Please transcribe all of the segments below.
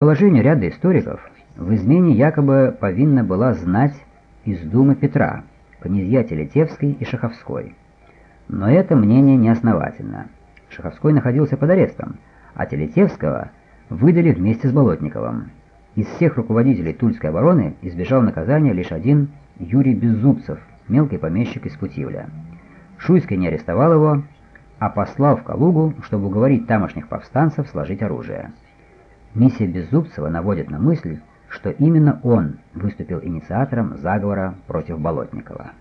положению ряда историков, в измене якобы повинна была знать из Думы Петра, князья Телетевской и Шаховской. Но это мнение неосновательно. Шаховской находился под арестом, а Телетевского выдали вместе с Болотниковым. Из всех руководителей Тульской обороны избежал наказания лишь один Юрий Беззубцев, мелкий помещик из Путивля. Шуйский не арестовал его, а послал в Калугу, чтобы уговорить тамошних повстанцев сложить оружие. Миссия Беззубцева наводит на мысль, что именно он выступил инициатором заговора против Болотникова.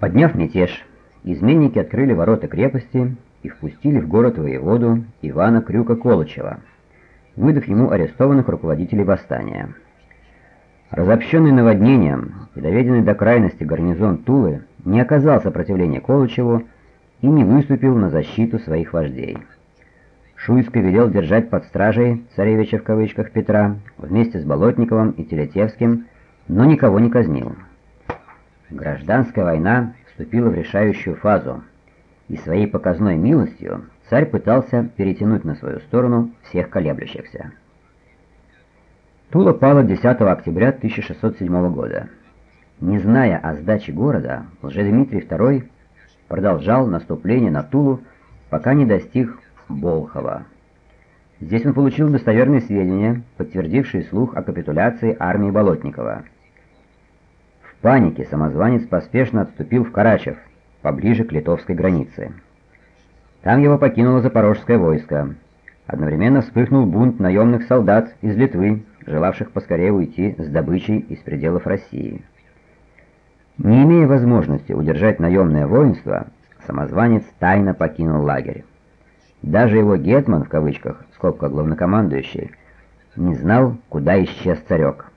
Подняв мятеж, изменники открыли ворота крепости и впустили в город воеводу Ивана Крюка-Колычева, выдав ему арестованных руководителей восстания. Разобщенный наводнением и доведенный до крайности гарнизон Тулы не оказал сопротивления Колычеву и не выступил на защиту своих вождей. Шуйский велел держать под стражей «царевича» в кавычках Петра вместе с Болотниковым и Телетевским, но никого не казнил. Гражданская война вступила в решающую фазу, и своей показной милостью царь пытался перетянуть на свою сторону всех колеблющихся. Тула пала 10 октября 1607 года. Не зная о сдаче города, Лжедмитрий II продолжал наступление на Тулу, пока не достиг Болхова. Здесь он получил достоверные сведения, подтвердившие слух о капитуляции армии Болотникова. В панике самозванец поспешно отступил в Карачев, поближе к литовской границе. Там его покинуло запорожское войско. Одновременно вспыхнул бунт наемных солдат из Литвы, желавших поскорее уйти с добычей из пределов России. Не имея возможности удержать наемное воинство, самозванец тайно покинул лагерь. Даже его «гетман» в кавычках, скобка главнокомандующий, не знал, куда исчез царек.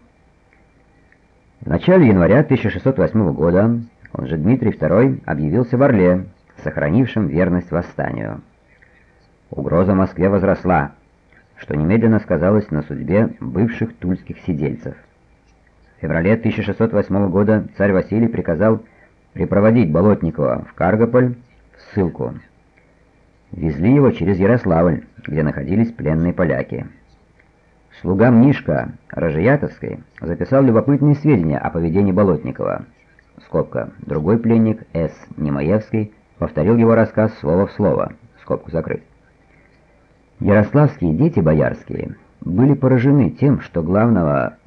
В начале января 1608 года он же Дмитрий II объявился в Орле, сохранившим верность восстанию. Угроза Москве возросла, что немедленно сказалось на судьбе бывших тульских сидельцев. В феврале 1608 года царь Василий приказал припроводить Болотникова в Каргополь в ссылку. Везли его через Ярославль, где находились пленные поляки. Слуга Мнишка Рожеятовской записал любопытные сведения о поведении Болотникова. Скобка. Другой пленник, С. Немаевский, повторил его рассказ слово в слово. Скобку закрыть. Ярославские дети боярские были поражены тем, что главного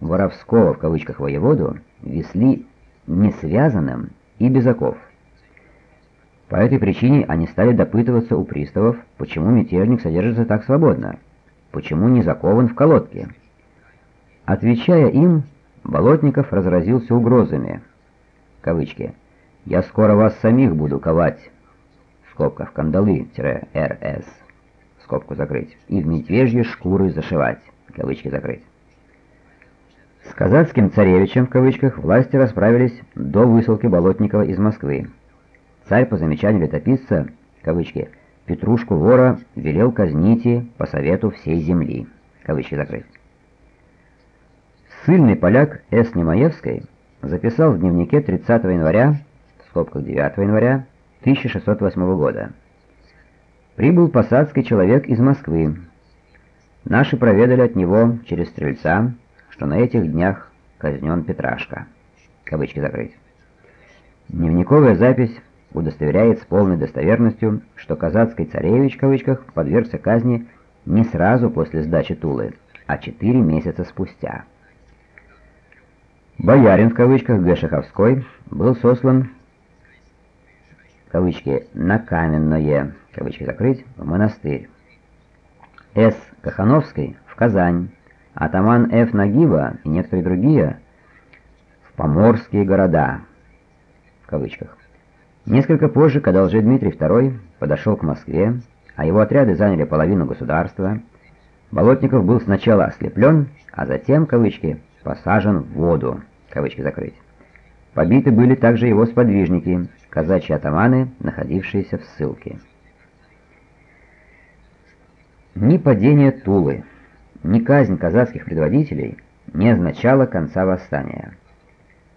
«воровского» в кавычках воеводу весли несвязанным и без оков. По этой причине они стали допытываться у приставов, почему мятежник содержится так свободно, почему не закован в колодке. Отвечая им, Болотников разразился угрозами. Кавычки. «Я скоро вас самих буду ковать» в скобках кандалы-РС, скобку закрыть, и в медвежьи шкуры зашивать, кавычки закрыть. С казацким царевичем, в кавычках, власти расправились до высылки Болотникова из Москвы. Царь, по замечанию летописца, кавычки, «Петрушку вора велел казните по совету всей земли», кавычки закрыть. Сильный поляк С. Немаевской записал в дневнике 30 января, в скобках 9 января 1608 года. Прибыл посадский человек из Москвы. Наши проведали от него через стрельца, что на этих днях казнен Петрашка. Кавычки закрыть. Дневниковая запись удостоверяет с полной достоверностью, что казацкий царевич, в кавычках, подвергся казни не сразу после сдачи Тулы, а четыре месяца спустя. Боярин, в кавычках, Г. Шаховской, был сослан, кавычки, на каменное, кавычки закрыть, в монастырь. С. Кахановский в Казань, атаман Ф. Нагиба и некоторые другие в поморские города, в кавычках. Несколько позже, когда Дмитрий II подошел к Москве, а его отряды заняли половину государства, Болотников был сначала ослеплен, а затем, кавычки, посажен в воду, кавычки закрыть. Побиты были также его сподвижники, казачьи атаманы, находившиеся в ссылке. Ни падение Тулы, ни казнь казацких предводителей не означало конца восстания.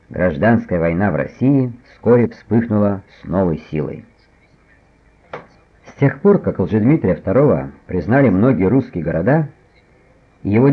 Гражданская война в России вскоре вспыхнула с новой силой. С тех пор, как Лжедмитрия II признали многие русские города, его